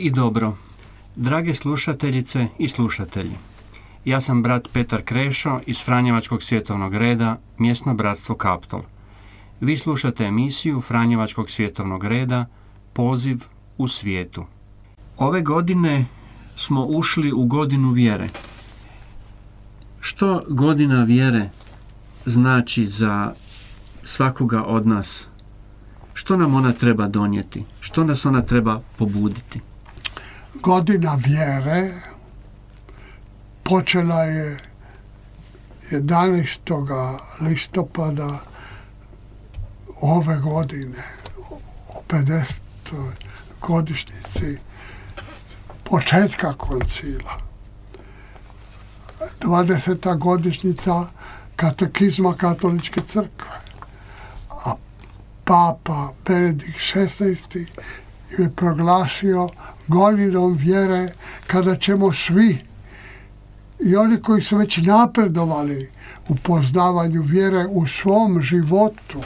i dobro, drage slušateljice i slušatelji. Ja sam brat Petar Krešo iz Franjevačkog svjetovnog reda, mjesno bratstvo Kaptol. Vi slušate emisiju Franjevačkog svjetovnog reda Poziv u svijetu. Ove godine smo ušli u godinu vjere. Što godina vjere znači za svakoga od nas? Što nam ona treba donijeti? Što nas ona treba pobuditi? Godina vjere počela je 11. listopada ove godine u 50. godišnjici početka koncila. 20. godišnjica katekizma katoličke crkve. A papa Benedikt XVI je proglasio godinom vjere kada ćemo svi i oni koji su već napredovali u poznavanju vjere u svom životu,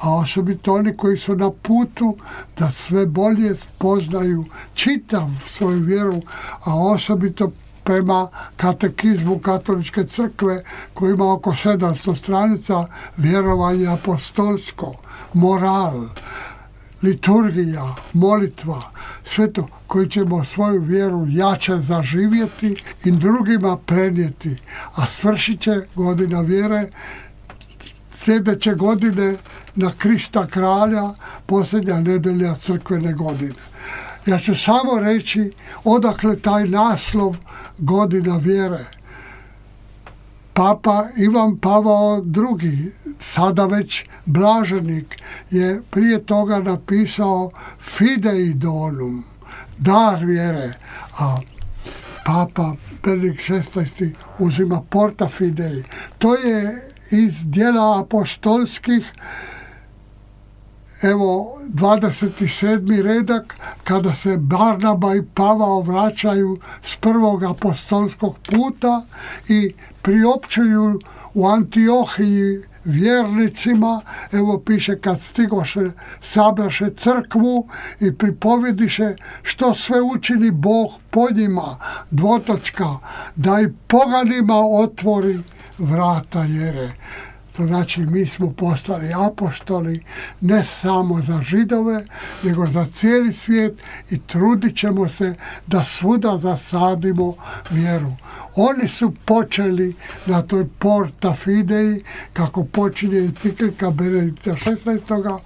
a osobito oni koji su na putu da sve bolje poznaju čitav svoju vjeru, a osobito prema katekizmu katoličke crkve koji ima oko 700 stranica vjerovanje apostolsko, moral, liturgija, molitva, sve to koji ćemo svoju vjeru jače zaživjeti i drugima prenijeti. A svršit će godina vjere sljedeće godine na Krista kralja, posljednja nedelja crkvene godine. Ja ću samo reći odakle taj naslov godina vjere. Papa Ivan Pavao II, sada već blaženik, je prije toga napisao Fidei donum, dar vjere, a Papa Benedikt XVI uzima porta Fidei. To je iz dijela apostolskih evo 27. redak kada se Barnaba i Pavao vraćaju s prvog apostolskog puta i priopćuju u Antiohiji vjernicima, evo piše kad stigoše, sabraše crkvu i pripovjediše što sve učini Bog po njima, dvotočka, da i poganima otvori vrata jere. Znači mi smo postali apostoli ne samo za židove, nego za cijeli svijet i trudit ćemo se da svuda zasadimo vjeru. Oni su počeli na toj porta fidei, kako počinje enciklika Benedikta 16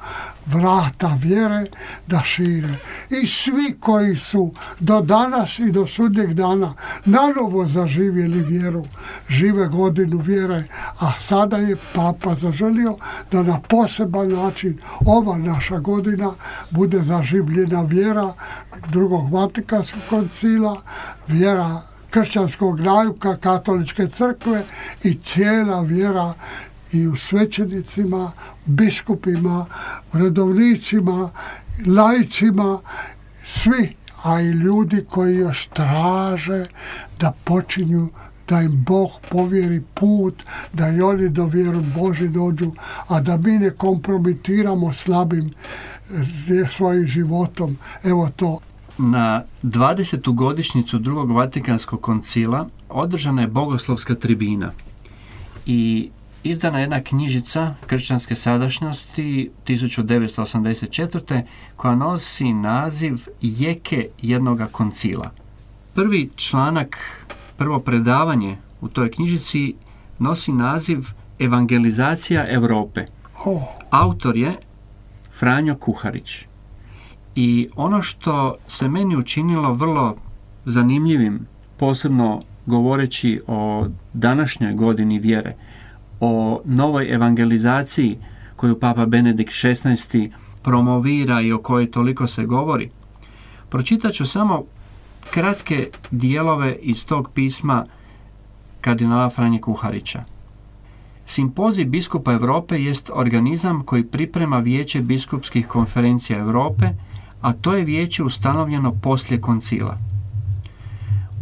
vrata vjere da šire. I svi koji su do danas i do sudnjeg dana nanovo zaživjeli vjeru, žive godinu vjere, a sada je papa zaželio da na poseban način ova naša godina bude zaživljena vjera drugog Vatikanskog koncila, vjera kršćanskog najuka katoličke crkve i cijela vjera i u svećenicima, biskupima, redovnicima, lajcima, svi, a i ljudi koji još traže da počinju da im Bog povjeri put, da i oni do vjeru Boži dođu, a da mi ne kompromitiramo slabim eh, svojim životom. Evo to. Na 20. godišnjicu drugog Vatikanskog koncila održana je bogoslovska tribina i izdana jedna knjižica kršćanske sadašnjosti 1984. koja nosi naziv Jeke jednoga koncila. Prvi članak, prvo predavanje u toj knjižici nosi naziv Evangelizacija Europe. Autor je Franjo Kuharić. I ono što se meni učinilo vrlo zanimljivim, posebno govoreći o današnjoj godini vjere, o novoj evangelizaciji koju Papa Benedikt XVI promovira i o kojoj toliko se govori, pročitat ću samo kratke dijelove iz tog pisma kardinala Franje Kuharića. Simpozij biskupa Europe jest organizam koji priprema vijeće biskupskih konferencija Europe, a to je vijeće ustanovljeno poslije koncila.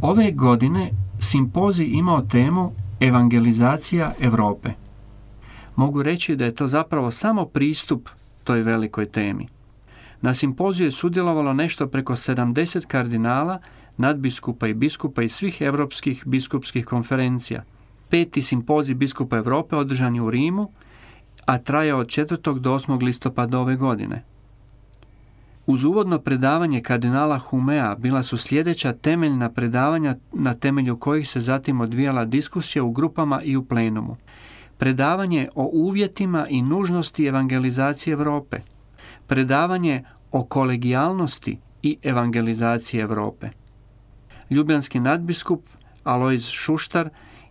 Ove godine simpozij imao temu evangelizacija Europe. Mogu reći da je to zapravo samo pristup toj velikoj temi. Na simpoziju je sudjelovalo nešto preko 70 kardinala, nadbiskupa i biskupa iz svih europskih biskupskih konferencija. Peti simpozij biskupa Europe održan je u Rimu, a traje od 4. do 8. listopada ove godine. Uz uvodno predavanje kardinala Humea bila su sljedeća temeljna predavanja na temelju kojih se zatim odvijala diskusija u grupama i u plenumu. Predavanje o uvjetima i nužnosti evangelizacije Europe. Predavanje o kolegijalnosti i evangelizaciji Europe. Ljubljanski nadbiskup Alois Šuštar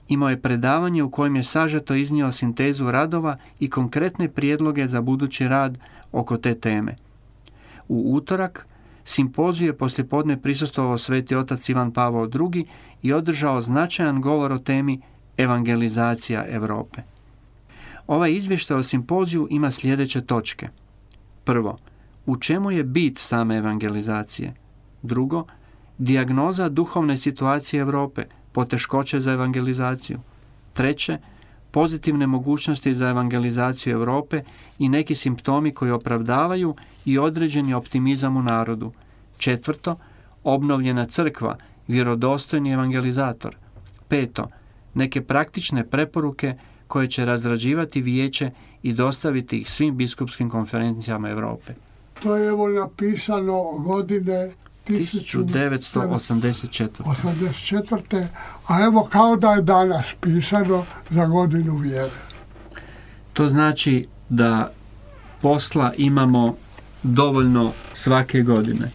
imao je predavanje u kojem je sažeto iznio sintezu radova i konkretne prijedloge za budući rad oko te teme. U utorak simpoziju je poslijepodne prisustvovao sveti otac Ivan Pavao II i održao značajan govor o temi evangelizacija Europe. Ovaj izvještaj o simpoziju ima sljedeće točke. Prvo, u čemu je bit same evangelizacije? Drugo, dijagnoza duhovne situacije Europe, poteškoće za evangelizaciju. Treće, pozitivne mogućnosti za evangelizaciju Europe i neki simptomi koji opravdavaju i određeni optimizam u narodu. Četvrto, obnovljena crkva, vjerodostojni evangelizator. Peto, neke praktične preporuke koje će razrađivati vijeće i dostaviti ih svim biskupskim konferencijama Europe. To je evo napisano godine 1984. 84. A evo kao da je danas pisano za godinu vjere. To znači da posla imamo dovoljno svake godine.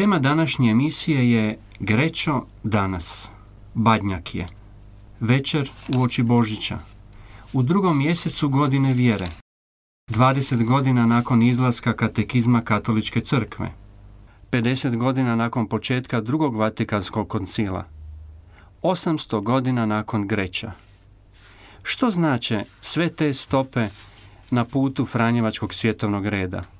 Tema današnje emisije je Grećo danas. Badnjak je. Večer u oči Božića. U drugom mjesecu godine vjere. 20 godina nakon izlaska katekizma katoličke crkve. 50 godina nakon početka drugog Vatikanskog koncila. 800 godina nakon Greća. Što znače sve te stope na putu Franjevačkog svjetovnog reda?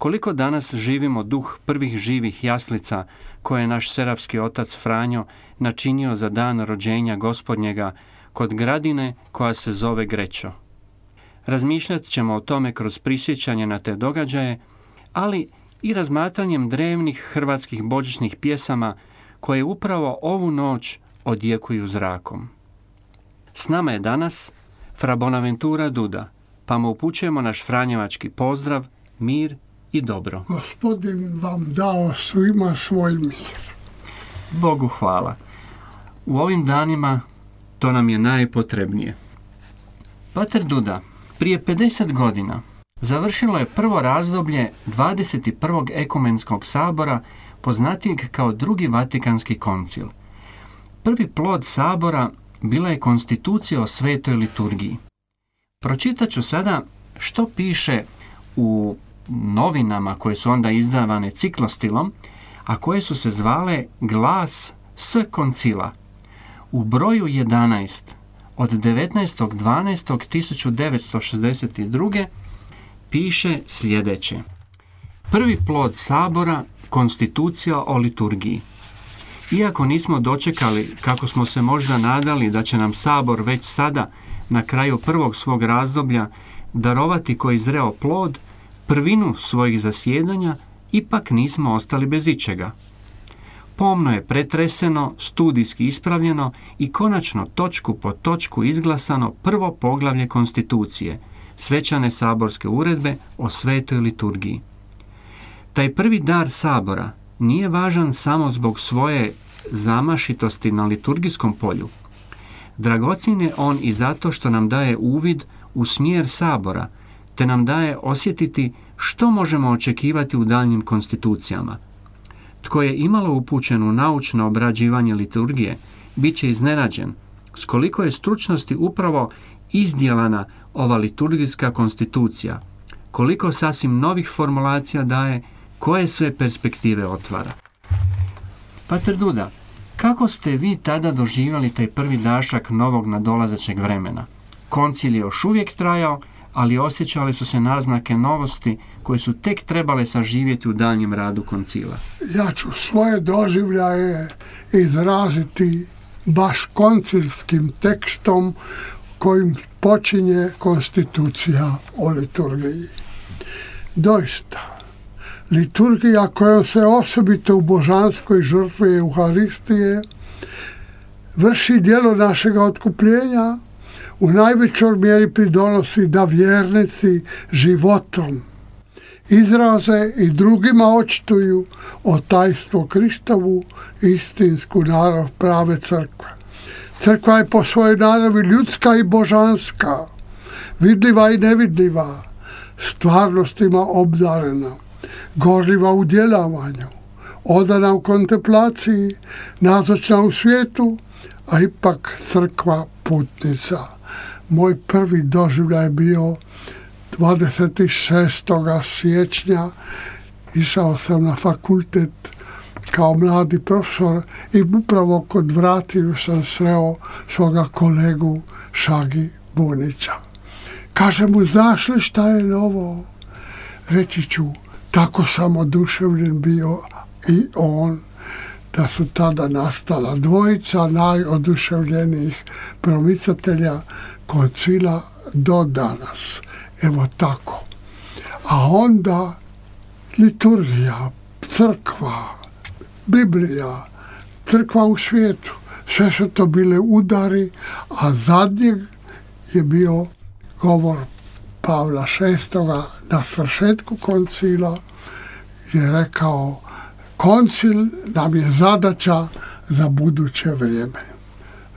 Koliko danas živimo duh prvih živih jaslica koje je naš serapski otac Franjo načinio za dan rođenja gospodnjega kod gradine koja se zove Grećo. Razmišljat ćemo o tome kroz prisjećanje na te događaje, ali i razmatranjem drevnih hrvatskih božićnih pjesama koje upravo ovu noć odjekuju zrakom. S nama je danas Fra Bonaventura Duda, pa mu upućujemo naš franjevački pozdrav, mir i dobro. Gospodin vam dao svima svoj mir. Bogu hvala. U ovim danima to nam je najpotrebnije. Pater Duda, prije 50 godina završilo je prvo razdoblje 21. ekumenskog sabora, poznatijeg kao drugi Vatikanski koncil. Prvi plod sabora bila je konstitucija o svetoj liturgiji. Pročitat ću sada što piše u novinama koje su onda izdavane ciklostilom, a koje su se zvale Glas s koncila. U broju 11 od 19.12.1962. piše sljedeće. Prvi plod sabora, konstitucija o liturgiji. Iako nismo dočekali, kako smo se možda nadali da će nam sabor već sada, na kraju prvog svog razdoblja, darovati koji zreo plod, prvinu svojih zasjedanja ipak nismo ostali bez ičega. Pomno je pretreseno, studijski ispravljeno i konačno točku po točku izglasano prvo poglavlje konstitucije, svečane saborske uredbe o svetoj liturgiji. Taj prvi dar sabora nije važan samo zbog svoje zamašitosti na liturgijskom polju. Dragocin je on i zato što nam daje uvid u smjer sabora – te nam daje osjetiti što možemo očekivati u daljnjim konstitucijama. Tko je imalo upućen u naučno obrađivanje liturgije, bit će iznenađen s koliko je stručnosti upravo izdjelana ova liturgijska konstitucija, koliko sasvim novih formulacija daje, koje sve perspektive otvara. Pater Duda, kako ste vi tada doživjeli taj prvi dašak novog nadolazećeg vremena? Koncil je još uvijek trajao, ali osjećale su se naznake novosti koje su tek trebale saživjeti u daljnjem radu koncila. Ja ću svoje doživljaje izraziti baš koncilskim tekstom kojim počinje konstitucija o liturgiji. Doista, liturgija kojom se osobito u božanskoj žrtvi Euharistije vrši dijelo našega otkupljenja, u najvećoj mjeri pridonosi da vjernici životom izraze i drugima očituju o tajstvo Kristovu istinsku narav prave crkve. Crkva je po svojoj naravi ljudska i božanska, vidljiva i nevidljiva, stvarnostima obdarena, gorljiva u djelavanju, odana u kontemplaciji, nazočna u svijetu, a ipak crkva putnica moj prvi doživljaj bio 26. siječnja. Išao sam na fakultet kao mladi profesor i upravo kod vratiju sam sreo svoga kolegu Šagi Bunića. Kaže mu, znaš li šta je novo? Reći ću, tako sam oduševljen bio i on da su tada nastala dvojica najoduševljenijih promicatelja koncila do danas. Evo tako. a onda liturgija, crkva, Biblija, crkva u svijetu. Sve su to bile udari, a zadnjeg je bio govor Pavla VI. na svršetku koncila je rekao koncil nam je zadaća za buduće vrijeme.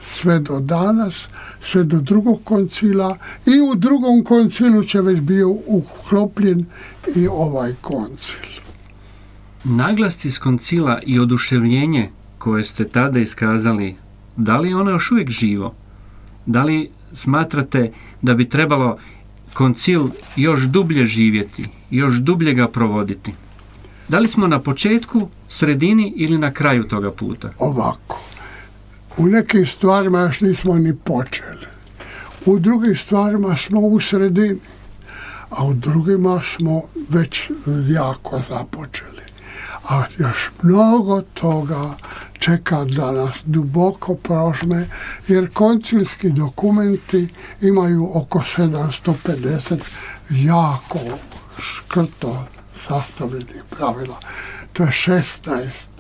Sve do danas, sve do drugog koncila i u drugom koncilu će već bio uklopljen i ovaj koncil. Naglasci s koncila i oduševljenje koje ste tada iskazali, da li je ono još uvijek živo? Da li smatrate da bi trebalo koncil još dublje živjeti, još dublje ga provoditi? Da li smo na početku, sredini ili na kraju toga puta? Ovako. U nekim stvarima još nismo ni počeli. U drugim stvarima smo u sredini, a u drugima smo već jako započeli. A još mnogo toga čeka da nas duboko prožme, jer koncilski dokumenti imaju oko 750 jako škrto sastavljenih pravila. To je 16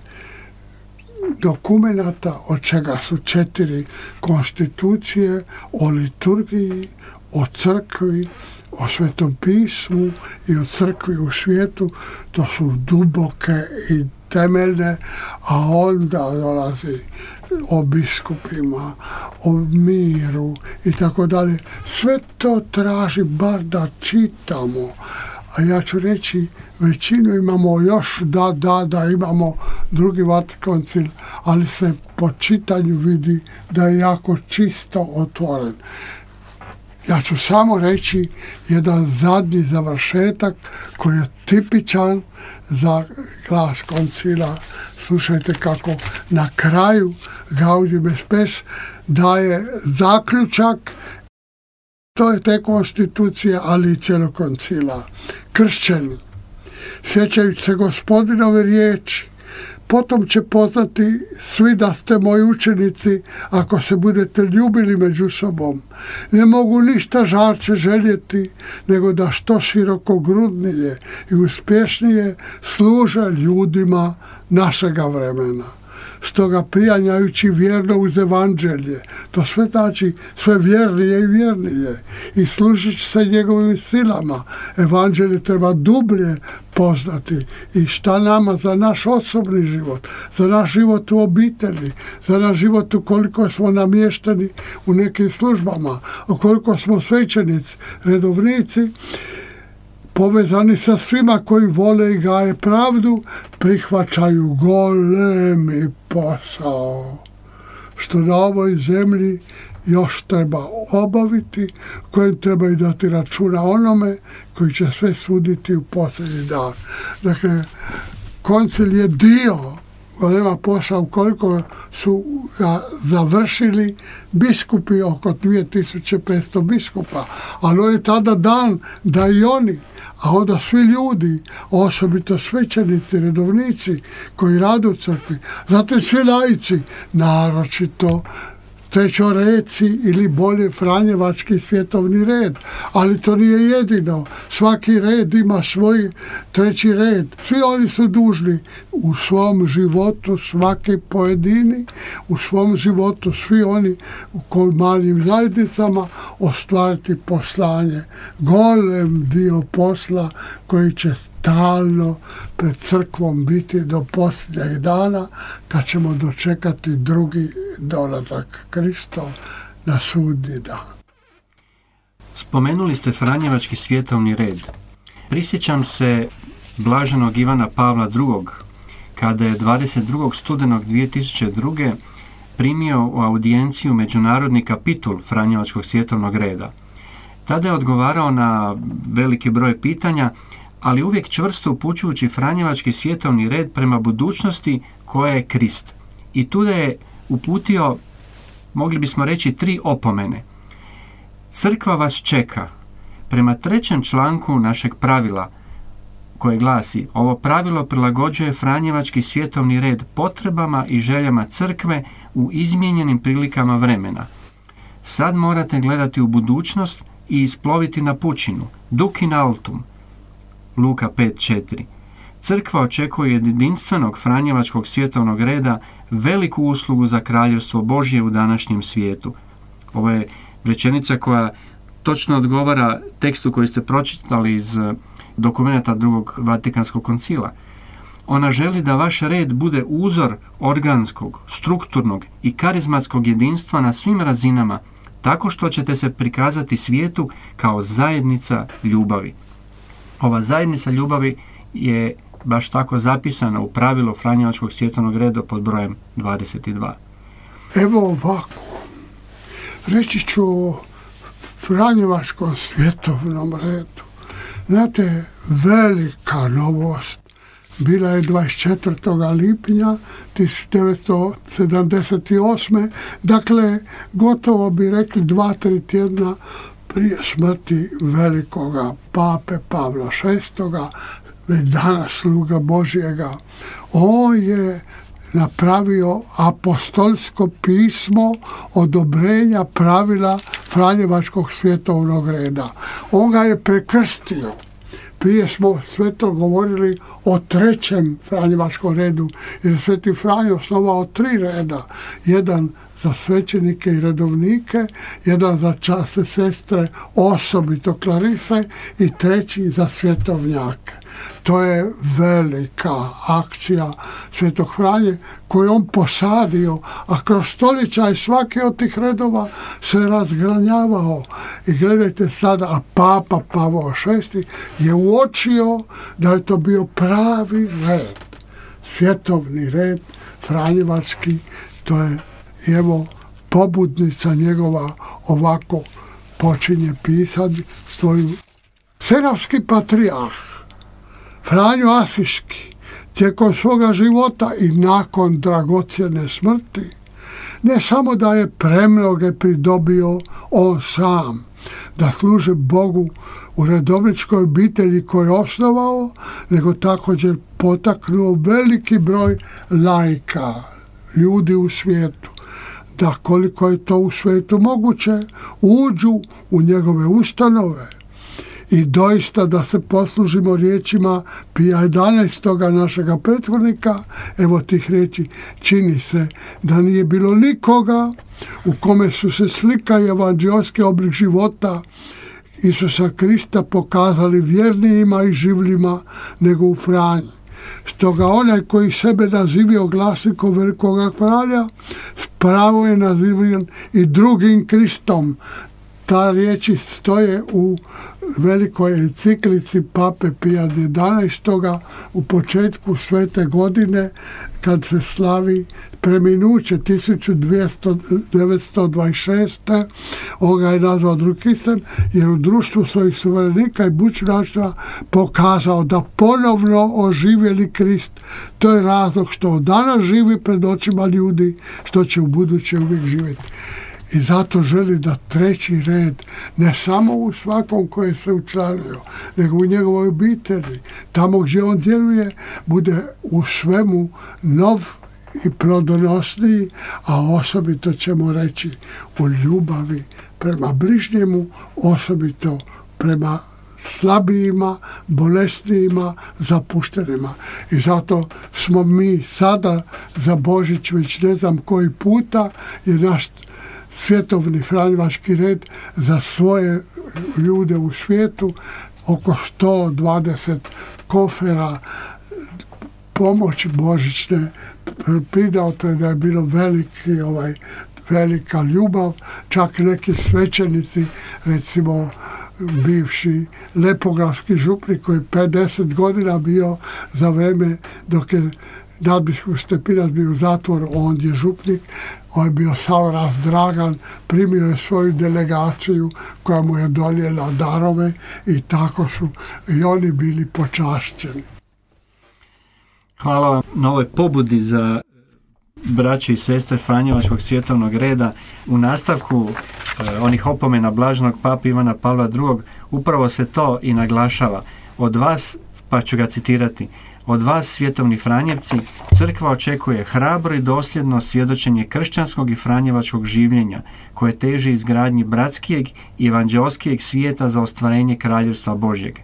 dokumenata, od čega su četiri konstitucije o liturgiji, o crkvi, o svetom pismu i o crkvi u svijetu. To su duboke i temeljne, a onda dolazi o biskupima, o miru i tako dalje. Sve to traži bar da čitamo, a ja ću reći većinu imamo još da, da, da imamo drugi Vatikancil, ali se po čitanju vidi da je jako čisto otvoren. Ja ću samo reći jedan zadnji završetak koji je tipičan za glas koncila. Slušajte kako na kraju Gaudium et Spes daje zaključak to je te konstitucije, ali i cijelog koncila. Kršćani, sjećajući se gospodinove riječi, potom će poznati svi da ste moji učenici ako se budete ljubili među sobom. Ne mogu ništa žarče željeti nego da što široko grudnije i uspješnije služe ljudima našega vremena stoga prijanjajući vjerno uz evanđelje. To sve znači sve vjernije i vjernije i služit se njegovim silama. Evanđelje treba dublje poznati i šta nama za naš osobni život, za naš život u obitelji, za naš život ukoliko smo namješteni u nekim službama, ukoliko smo svećenici, redovnici, povezani sa svima koji vole i gaje pravdu, prihvaćaju golemi posao. Što na ovoj zemlji još treba obaviti, kojem trebaju dati računa onome koji će sve suditi u posljednji dan. Dakle, koncil je dio nema posao koliko su ga završili biskupi, oko 2500 biskupa, ali on je tada dan da i oni a onda svi ljudi, osobito svećenici, redovnici koji rade u crkvi, zatim svi laici, naročito trećoreci ili bolje Franjevački svjetovni red. Ali to nije jedino. Svaki red ima svoj treći red. Svi oni su dužni u svom životu, svaki pojedini, u svom životu svi oni u malim zajednicama ostvariti poslanje. Golem dio posla koji će stalno pred crkvom biti do posljednjeg dana kad ćemo dočekati drugi dolazak Kristov na sudnji dan. Spomenuli ste Franjevački svjetovni red. Prisjećam se blaženog Ivana Pavla II. kada je 22. studenog 2002. primio u audijenciju međunarodni kapitul Franjevačkog svjetovnog reda. Tada je odgovarao na veliki broj pitanja, ali uvijek čvrsto upućujući Franjevački svjetovni red prema budućnosti koja je Krist. I tu je uputio, mogli bismo reći, tri opomene. Crkva vas čeka. Prema trećem članku našeg pravila, koje glasi, ovo pravilo prilagođuje Franjevački svjetovni red potrebama i željama crkve u izmijenjenim prilikama vremena. Sad morate gledati u budućnost i isploviti na pučinu, dukin altum, Luka 5.4. Crkva očekuje jedinstvenog Franjevačkog svjetovnog reda veliku uslugu za kraljevstvo Božje u današnjem svijetu. Ovo je rečenica koja točno odgovara tekstu koji ste pročitali iz dokumenta drugog Vatikanskog koncila. Ona želi da vaš red bude uzor organskog, strukturnog i karizmatskog jedinstva na svim razinama, tako što ćete se prikazati svijetu kao zajednica ljubavi. Ova zajednica ljubavi je baš tako zapisana u pravilu Franjevačkog svjetovnog reda pod brojem 22. Evo ovako, reći ću o Franjevačkom svjetovnom redu. Znate, velika novost bila je 24. lipnja 1978. Dakle, gotovo bi rekli dva, tri tjedna prije smrti velikoga pape Pavla VI. Već danas sluga Božjega. On je napravio apostolsko pismo odobrenja pravila Franjevačkog svjetovnog reda. On ga je prekrstio prije smo sve to govorili o trećem Franjevačkom redu, jer je Sveti Franjo osnovao tri reda. Jedan za svećenike i redovnike, jedan za čase sestre, osobito Klarise i treći za svjetovnjake. To je velika akcija Svetog Franje koju on posadio, a kroz stoljeća i svaki od tih redova se razgranjavao. I gledajte sada, a Papa Pavao VI je uočio da je to bio pravi red, svjetovni red, Franjevački, to je evo pobudnica njegova ovako počinje pisati svoju Seravski patrijarh Franjo Asiški tijekom svoga života i nakon dragocjene smrti ne samo da je premnoge pridobio on sam da služe Bogu u redovničkoj obitelji koju je osnovao, nego također potaknuo veliki broj lajka, ljudi u svijetu, da koliko je to u svijetu moguće, uđu u njegove ustanove, i doista da se poslužimo riječima Pija 11. našega prethodnika, evo tih riječi, čini se da nije bilo nikoga u kome su se slika i evanđelski oblik života Isusa Krista pokazali vjernijima i življima nego u Franji. Stoga onaj koji sebe nazivio glasnikom velikoga kralja, spravo je nazivan i drugim Kristom, ta riječi stoje u velikoj enciklici Pape Pija XI. u početku svete godine kad se slavi preminuće 1926. On ga je nazvao drukistem jer u društvu svojih suverenika i bučinaštva pokazao da ponovno oživjeli Krist. To je razlog što danas živi pred očima ljudi, što će u buduće uvijek živjeti. I zato želi da treći red, ne samo u svakom koje se učlanio, nego u njegovoj obitelji, tamo gdje on djeluje, bude u svemu nov i plodonosniji, a osobito ćemo reći u ljubavi prema bližnjemu, osobito prema slabijima, bolesnijima, zapuštenima. I zato smo mi sada za Božić već ne znam koji puta je naš svjetovni franjevački red za svoje ljude u svijetu, oko 120 kofera pomoći božićne. Pridao to je da je bilo veliki ovaj velika ljubav, čak neki svećenici, recimo bivši lepografski župnik koji 50 godina bio za vreme dok je nadbiskup Stepinac bio u zatvoru, on je župnik, on je bio sav razdragan, primio je svoju delegaciju koja mu je donijela darove i tako su i oni bili počašćeni. Hvala vam na ovoj pobudi za braće i sestre Franjevačkog svjetovnog reda. U nastavku e, onih opomena blažnog papa Ivana Pavla II. upravo se to i naglašava. Od vas, pa ću ga citirati, od vas, svjetovni Franjevci, crkva očekuje hrabro i dosljedno svjedočenje kršćanskog i franjevačkog življenja, koje teži izgradnji bratskijeg i evanđelskijeg svijeta za ostvarenje kraljevstva Božjeg.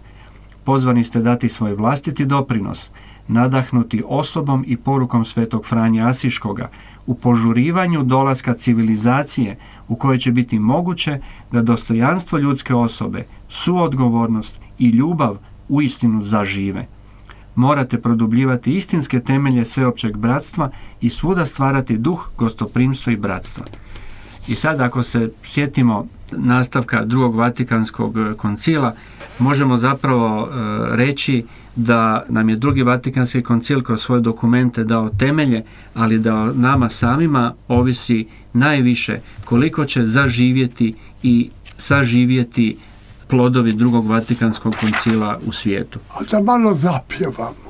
pozvani ste dati svoj vlastiti doprinos, nadahnuti osobom i porukom svetog Franje Asiškoga, u požurivanju dolaska civilizacije u kojoj će biti moguće da dostojanstvo ljudske osobe, suodgovornost i ljubav uistinu zažive. Morate produbljivati istinske temelje sveopćeg bratstva i svuda stvarati duh gostoprimstva i bratstva. I sad ako se sjetimo nastavka drugog Vatikanskog koncila, možemo zapravo e, reći da nam je drugi Vatikanski koncil kroz svoje dokumente dao temelje, ali da nama samima ovisi najviše koliko će zaživjeti i saživjeti plodovi drugog Vatikanskog koncila u svijetu. A da malo zapjevamo.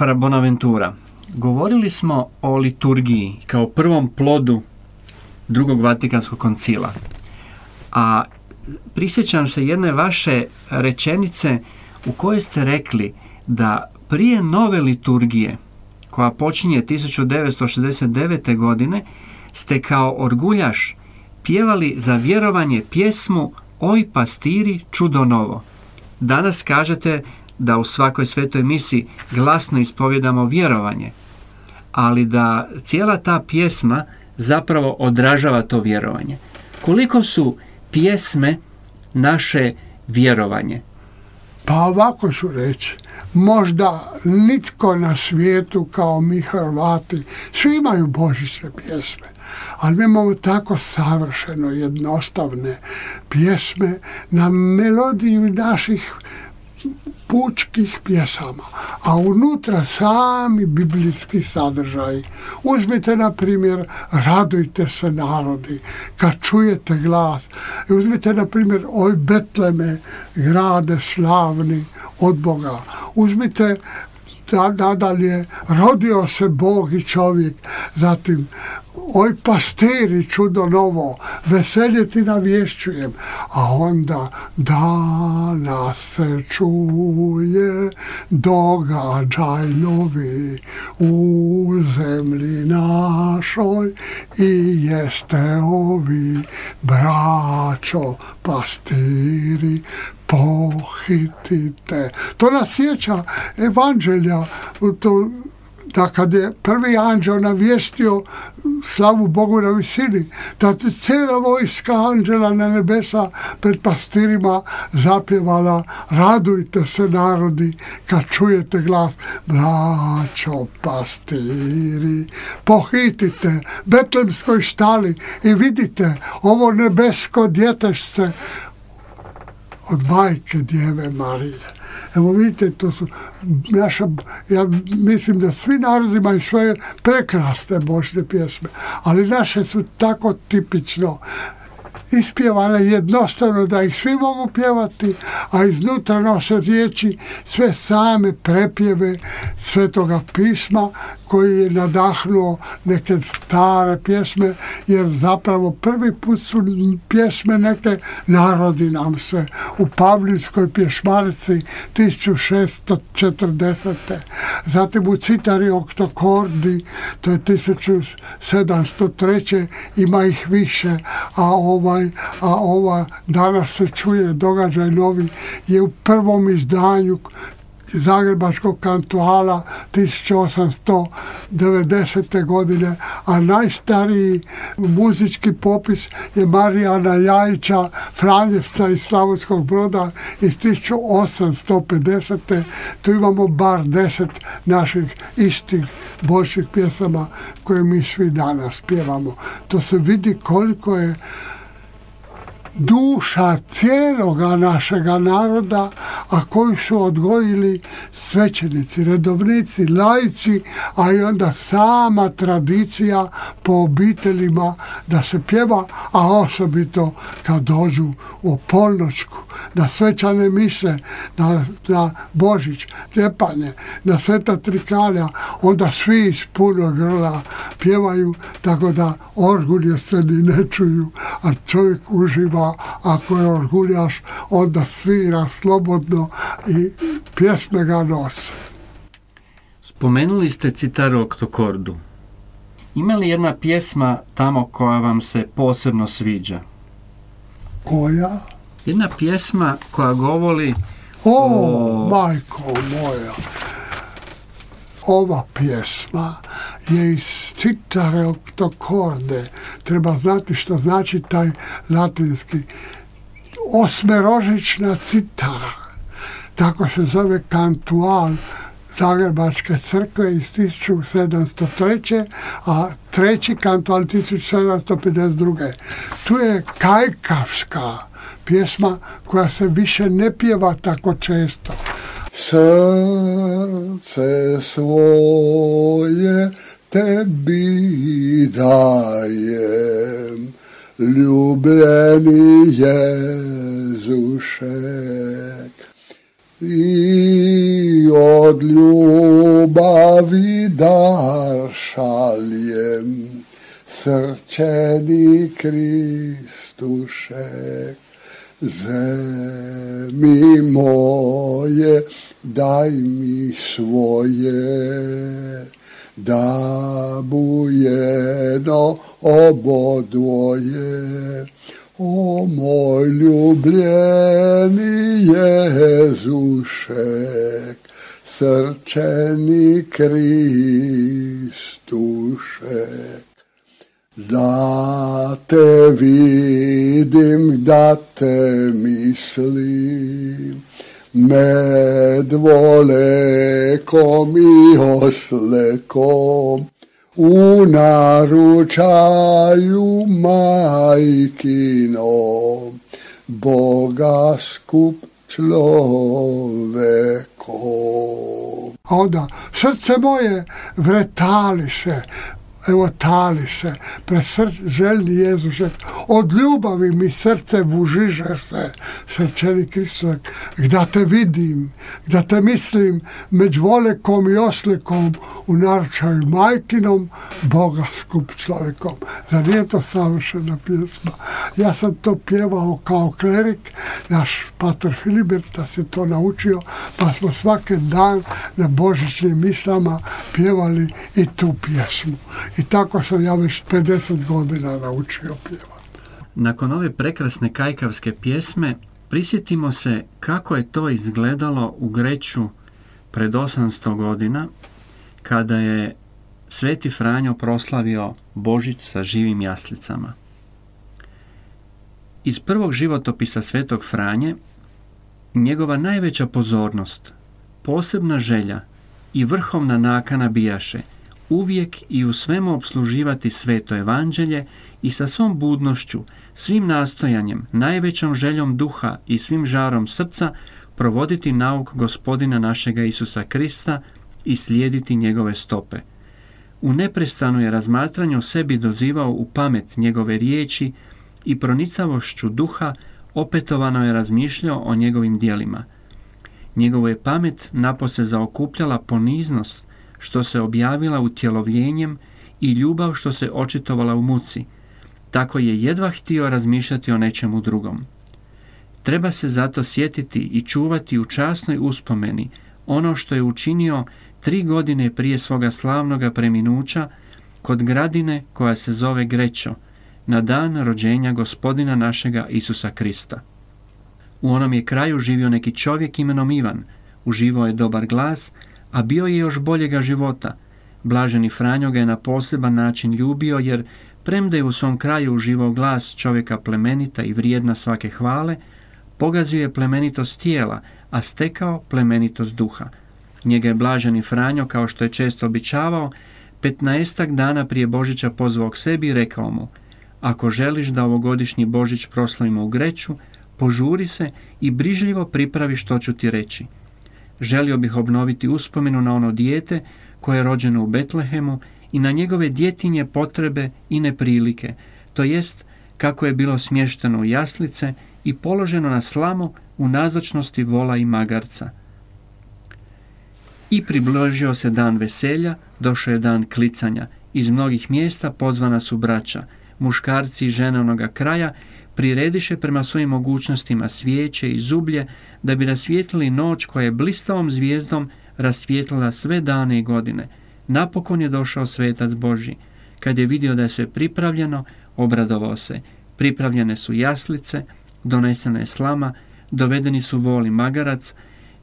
Fra Bonaventura, govorili smo o liturgiji kao prvom plodu drugog Vatikanskog koncila. A prisjećam se jedne vaše rečenice u kojoj ste rekli da prije nove liturgije koja počinje 1969. godine ste kao orguljaš pjevali za vjerovanje pjesmu Oj pastiri čudo novo. Danas kažete da u svakoj svetoj misi glasno ispovjedamo vjerovanje, ali da cijela ta pjesma zapravo odražava to vjerovanje. Koliko su pjesme naše vjerovanje? Pa ovako ću reći, možda nitko na svijetu kao mi Hrvati, svi imaju božićne pjesme, ali mi imamo tako savršeno jednostavne pjesme na melodiju naših pučkih pjesama, a unutra sami biblijski sadržaj. Uzmite na primjer Radujte se narodi kad čujete glas. Uzmite na primjer Oj Betleme, grade slavni od Boga. Uzmite nadalje rodio se Bog i čovjek, zatim oj pastiri čudo novo, veselje ti navješćujem, a onda danas se čuje događaj novi u zemlji našoj i jeste ovi braćo pastiri pohitite. To nas sjeća evanđelja, to da kad je prvi anđel navijestio slavu Bogu na visini, da cijela vojska anđela na nebesa pred pastirima zapjevala radujte se narodi kad čujete glas braćo pastiri pohitite Betlemskoj štali i vidite ovo nebesko djetešce od majke Djeve Marije. Evo vidite, to su naša, ja mislim da svi narodi imaju svoje prekrasne božne pjesme, ali naše su tako tipično ispjevane jednostavno da ih svi mogu pjevati, a iznutra nose riječi sve same prepjeve svetoga pisma koji je nadahnuo neke stare pjesme, jer zapravo prvi put su pjesme neke narodi nam se u Pavlinskoj pješmarici 1640. Zatim u Citari Oktokordi, to je 1703. ima ih više, a ovaj, a ova danas se čuje događaj novi je u prvom izdanju Zagrebačkog kantuala 1890. godine, a najstariji muzički popis je Marijana Jajića, Franjevca iz Slavonskog broda iz 1850. Tu imamo bar deset naših istih božih pjesama koje mi svi danas pjevamo. To se vidi koliko je duša cijeloga našega naroda, a koji su odgojili svećenici, redovnici, lajci, a i onda sama tradicija po obiteljima da se pjeva, a osobito kad dođu u polnoćku, na svećane mise, na, na Božić, cijepanje, na sveta trikalja, onda svi iz punog grla pjevaju, tako da orgulje se ni ne čuju, a čovjek uživa ako je orguljaš, onda svira slobodno i pjesme ga nose. Spomenuli ste citaru oktokordu. Ima li jedna pjesma tamo koja vam se posebno sviđa? Koja? Jedna pjesma koja govori o, o... majko moja, ova pjesma je iz citare oktokorde. Treba znati što znači taj latinski osmerožična citara. Tako se zove kantual Zagrebačke crkve iz 1703. a treći kantual 1752. Tu je kajkavska pjesma koja se više ne pjeva tako često srce svoje tebi dajem, ljubljeni Jezušek. I od ljubavi dar šaljem, srčeni Kristušek. Zemi moje, daj mi svoje, da bujeno obodvoje. O moj ljubljeni Jezušek, srčeni Kristušek. Da te vidim, da te mislim, med volekom i oslekom, u naručaju majkinom, Boga skup človekom. Onda, srce moje vretali se, evo tali se, željni Jezušek, od ljubavi mi srce vužiže se, srčeni Kristusek, da te vidim, da te mislim među volekom i oslikom u naručaju majkinom, Boga skup čovjekom. Zar nije to savršena pjesma? Ja sam to pjevao kao klerik, naš pater Filibert nas je to naučio, pa smo svaki dan na božićnim mislama pjevali i tu pjesmu. I tako sam ja već 50 godina naučio pjevati. Nakon ove prekrasne kajkavske pjesme, prisjetimo se kako je to izgledalo u Greću pred 800 godina, kada je Sveti Franjo proslavio Božić sa živim jaslicama. Iz prvog životopisa Svetog Franje, njegova najveća pozornost, posebna želja i vrhovna nakana bijaše – uvijek i u svemu obsluživati sveto evanđelje i sa svom budnošću svim nastojanjem, najvećom željom duha i svim žarom srca provoditi nauk gospodina našega Isusa Krista i slijediti njegove stope. U neprestanu je razmatranju sebi dozivao u pamet njegove riječi i pronicavošću duha opetovano je razmišljao o njegovim dijelima. Njegovo je pamet napose zaokupljala poniznost što se objavila utjelovljenjem i ljubav što se očitovala u muci. Tako je jedva htio razmišljati o nečemu drugom. Treba se zato sjetiti i čuvati u časnoj uspomeni ono što je učinio tri godine prije svoga slavnoga preminuća kod gradine koja se zove Grećo, na dan rođenja gospodina našega Isusa Krista. U onom je kraju živio neki čovjek imenom Ivan, uživao je dobar glas, a bio je još boljega života. Blaženi Franjo ga je na poseban način ljubio, jer premda je u svom kraju uživao glas čovjeka plemenita i vrijedna svake hvale, pogazio je plemenitost tijela, a stekao plemenitost duha. Njega je blaženi Franjo, kao što je često običavao, petnaestak dana prije Božića pozvao k sebi i rekao mu Ako želiš da ovogodišnji Božić proslavimo u Greću, požuri se i brižljivo pripravi što ću ti reći. Želio bih obnoviti uspomenu na ono dijete koje je rođeno u Betlehemu i na njegove djetinje potrebe i neprilike, to jest kako je bilo smješteno u jaslice i položeno na slamu u nazočnosti vola i magarca. I približio se dan veselja, došao je dan klicanja. Iz mnogih mjesta pozvana su braća, muškarci i žene onoga kraja, prirediše prema svojim mogućnostima svijeće i zublje, da bi rasvijetlili noć koja je blistavom zvijezdom rasvijetlila sve dane i godine. Napokon je došao svetac Boži. Kad je vidio da je sve pripravljeno, obradovao se. Pripravljene su jaslice, donesena je slama, dovedeni su voli magarac,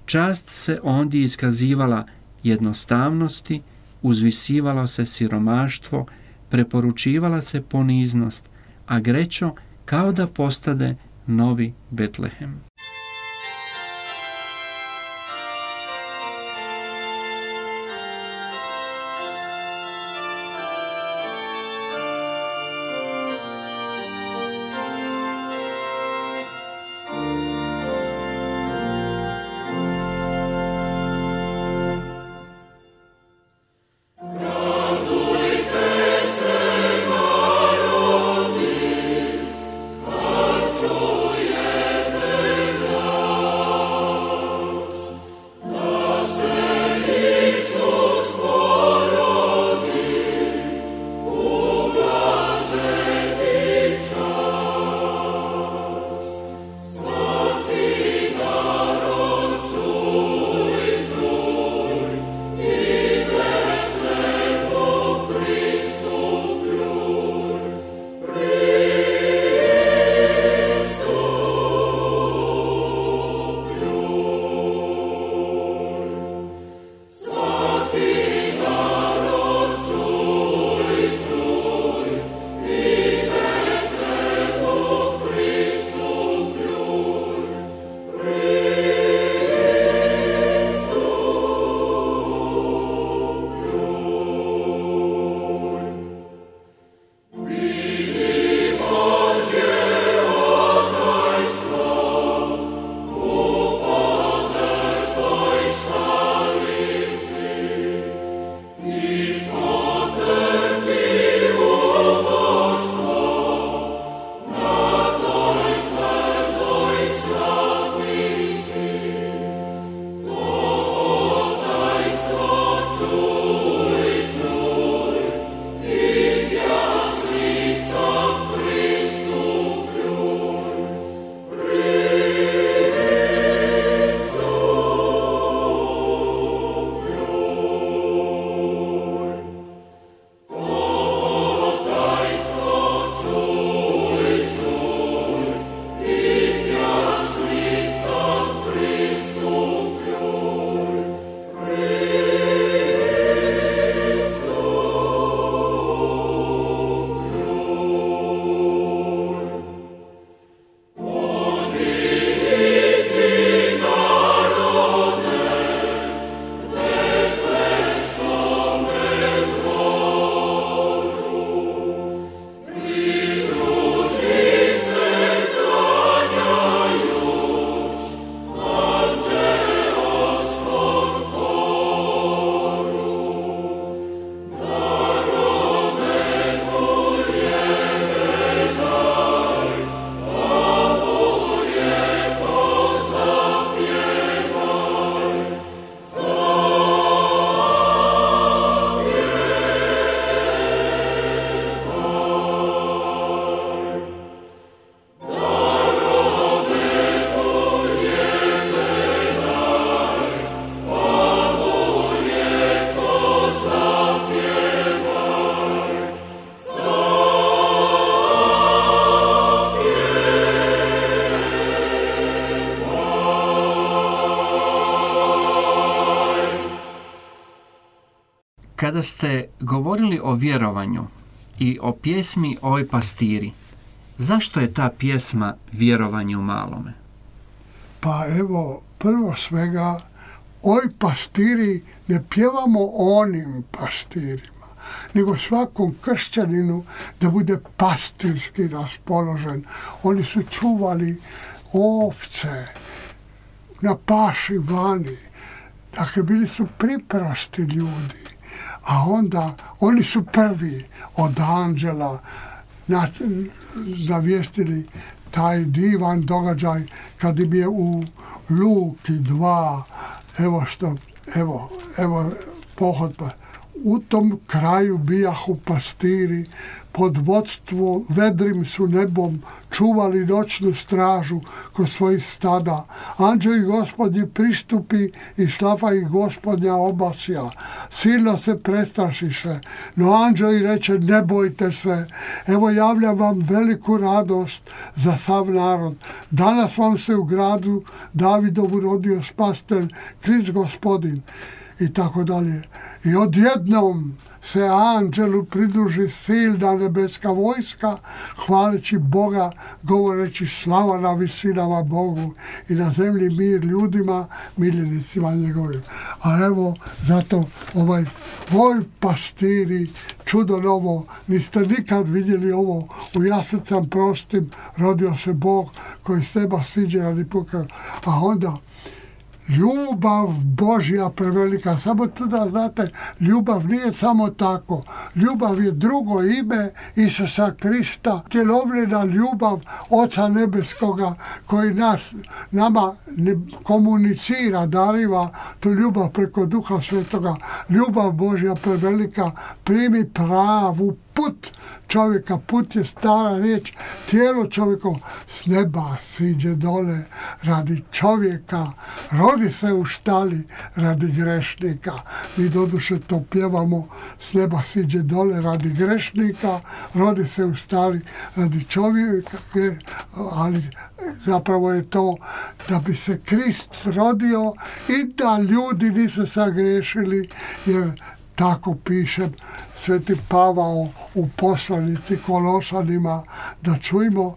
čast se ondje iskazivala jednostavnosti, uzvisivalo se siromaštvo, preporučivala se poniznost, a grećo kao da postade novi Betlehem. Kada ste govorili o vjerovanju i o pjesmi Oj pastiri, zašto je ta pjesma Vjerovanje u malome? Pa evo, prvo svega, oj pastiri ne pjevamo onim pastirima, nego svakom kršćaninu da bude pastirski raspoložen. Oni su čuvali ovce na paši vani. Dakle, bili su priprosti ljudi. A onda, oni su prvi od anđela navijestili taj divan događaj kad im je u Luki dva, evo što, evo, evo pohodba. U tom kraju bijahu pastiri pod vodstvom vedrim su nebom čuvali noćnu stražu kod svojih stada. Anđeli gospodnji pristupi i slava ih gospodnja obasja. Silno se prestrašiše, no anđeli reče ne bojte se, evo javljam vam veliku radost za sav narod. Danas vam se u gradu Davidovu rodio spastelj, Krist gospodin i tako dalje. I odjednom se anđelu pridruži silna nebeska vojska, hvaleći Boga, govoreći slava na visinama Bogu i na zemlji mir ljudima, miljenicima njegovim. A evo, zato ovaj voj pastiri, čudo novo, niste nikad vidjeli ovo, u jaslicam prostim rodio se Bog koji s neba siđe radi puka. A onda ljubav Božja prevelika. Samo tu da znate, ljubav nije samo tako. Ljubav je drugo ime Isusa Krista, tjelovljena ljubav Oca Nebeskoga koji nas, nama komunicira, dariva tu ljubav preko Duha Svetoga. Ljubav Božja prevelika primi pravu put čovjeka, put je stara riječ, tijelo čovjeko s neba siđe dole radi čovjeka, rodi se u štali radi grešnika. Mi doduše to pjevamo, s neba siđe dole radi grešnika, rodi se u stali radi čovjeka, ali zapravo je to da bi se Krist rodio i da ljudi nisu sagrešili, jer tako piše Sveti Pavao u poslanici Kološanima, da čujemo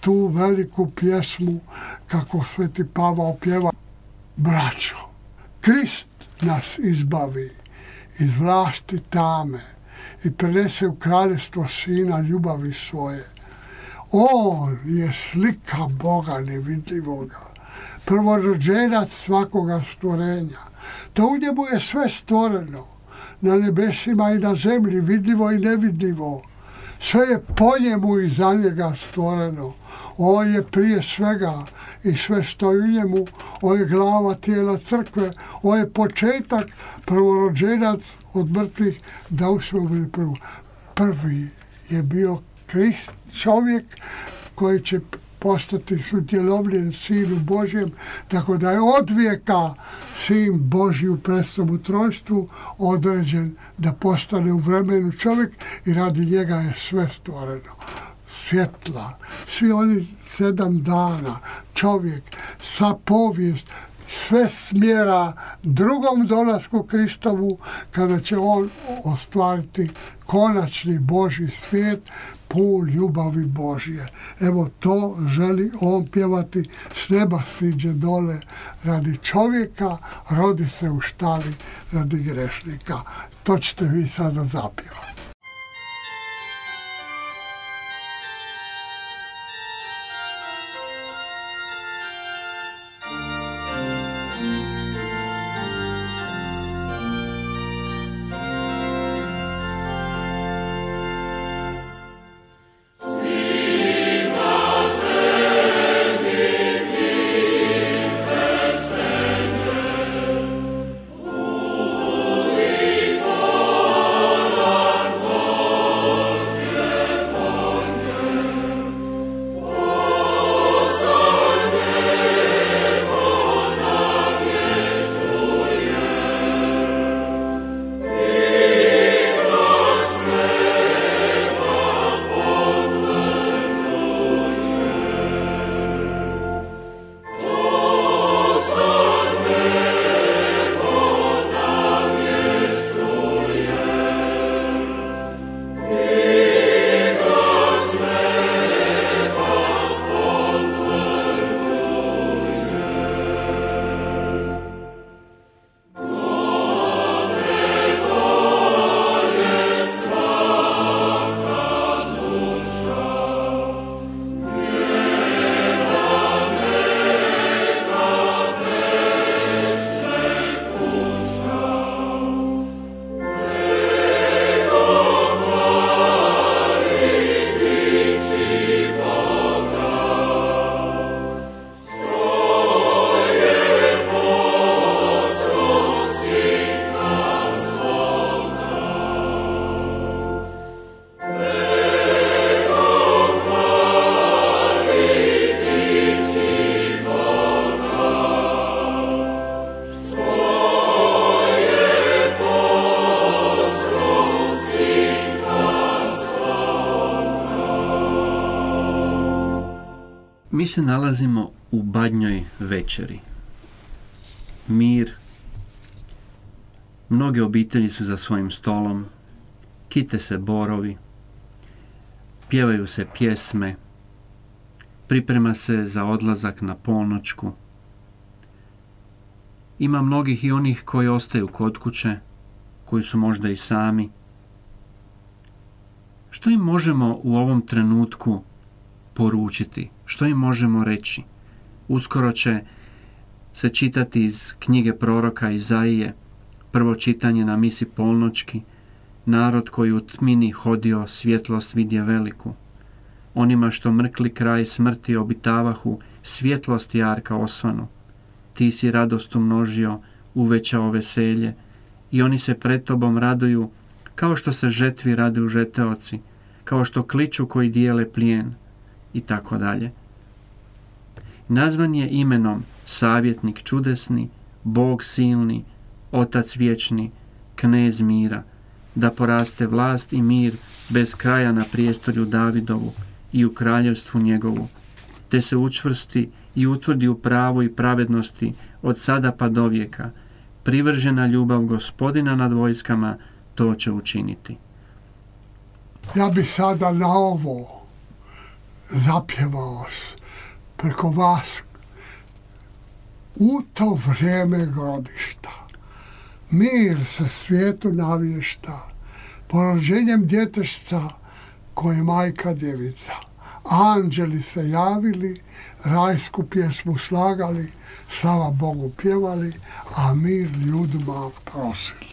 tu veliku pjesmu kako Sveti Pavao pjeva. Braćo, Krist nas izbavi iz vlasti tame i prenese u kraljestvo Sina ljubavi svoje. On je slika Boga nevidljivoga, prvorođenac svakoga stvorenja. To u njemu je sve stvoreno na nebesima i na zemlji, vidljivo i nevidljivo. Sve je po njemu i za njega stvoreno. On je prije svega i sve što u njemu. On je glava tijela crkve. On je početak, prvorođenac od mrtvih, da usmo bili prvo. Prvi je bio Krist, čovjek koji će postati sudjelovljen Sinu Božjem, tako da je od vijeka Sin Božji u predstavu trojstvu određen da postane u vremenu čovjek i radi njega je sve stvoreno. Svjetla, svi oni sedam dana, čovjek, sa povijest, sve smjera drugom dolasku Kristovu kada će on ostvariti konačni Boži svijet pun ljubavi Božje. Evo to želi on pjevati s neba sviđe dole radi čovjeka, rodi se u štali radi grešnika. To ćete vi sada zapjevati. Se nalazimo u badnjoj večeri. Mir. Mnoge obitelji su za svojim stolom. Kite se borovi. Pjevaju se pjesme. Priprema se za odlazak na polnočku. Ima mnogih i onih koji ostaju kod kuće, koji su možda i sami. Što im možemo u ovom trenutku poručiti? Što im možemo reći? Uskoro će se čitati iz knjige proroka Izaije, prvo čitanje na misi polnočki, narod koji u tmini hodio svjetlost vidje veliku. Onima što mrkli kraj smrti obitavahu, svjetlost jarka osvanu. Ti si radost umnožio, uvećao veselje i oni se pred tobom raduju kao što se žetvi raduju žeteoci, kao što kliču koji dijele plijen i tako dalje. Nazvan je imenom savjetnik čudesni, Bog silni, Otac vječni, knez mira, da poraste vlast i mir bez kraja na prijestolju Davidovu i u kraljevstvu njegovu, te se učvrsti i utvrdi u pravu i pravednosti od sada pa do vijeka. Privržena ljubav gospodina nad vojskama to će učiniti. Ja bih sada na ovo zapjevao preko vas u to vrijeme godišta. Mir se svijetu navješta porođenjem djetešca koje majka djevica. Anđeli se javili, rajsku pjesmu slagali, slava Bogu pjevali, a mir ljudima prosili.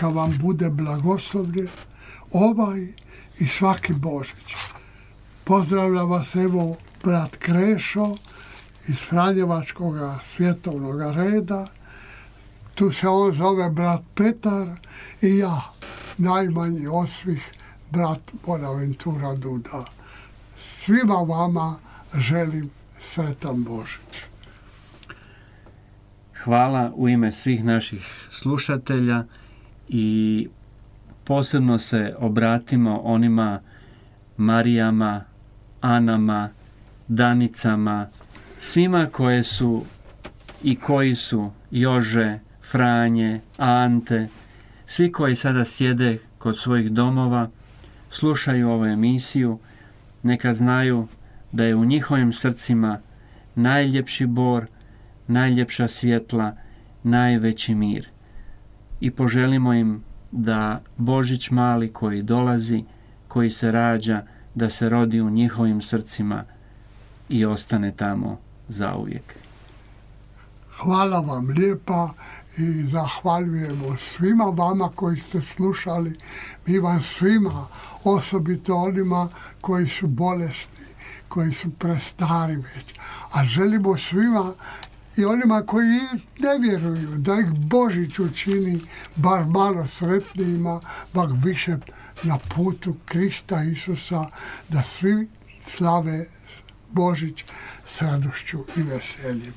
Neka vam bude blagoslovlje ovaj i svaki Božić. Pozdravlja vas evo brat Krešo iz Franjevačkog svjetovnog reda. Tu se on zove brat Petar i ja, najmanji od svih, brat Bonaventura Duda. Svima vama želim sretan Božić. Hvala u ime svih naših slušatelja i posebno se obratimo onima Marijama, Anama, Danicama, svima koje su i koji su Jože, Franje, Ante, svi koji sada sjede kod svojih domova, slušaju ovu emisiju, neka znaju da je u njihovim srcima najljepši bor, najljepša svjetla, najveći mir i poželimo im da Božić mali koji dolazi, koji se rađa, da se rodi u njihovim srcima i ostane tamo zauvijek. Hvala vam lijepa i zahvaljujemo svima vama koji ste slušali. Mi vam svima, osobito onima koji su bolesni, koji su prestari već. A želimo svima i onima koji ne vjeruju da ih Božić učini bar malo sretnijima, bar više na putu Krista Isusa, da svi slave Božić s radošću i veseljem.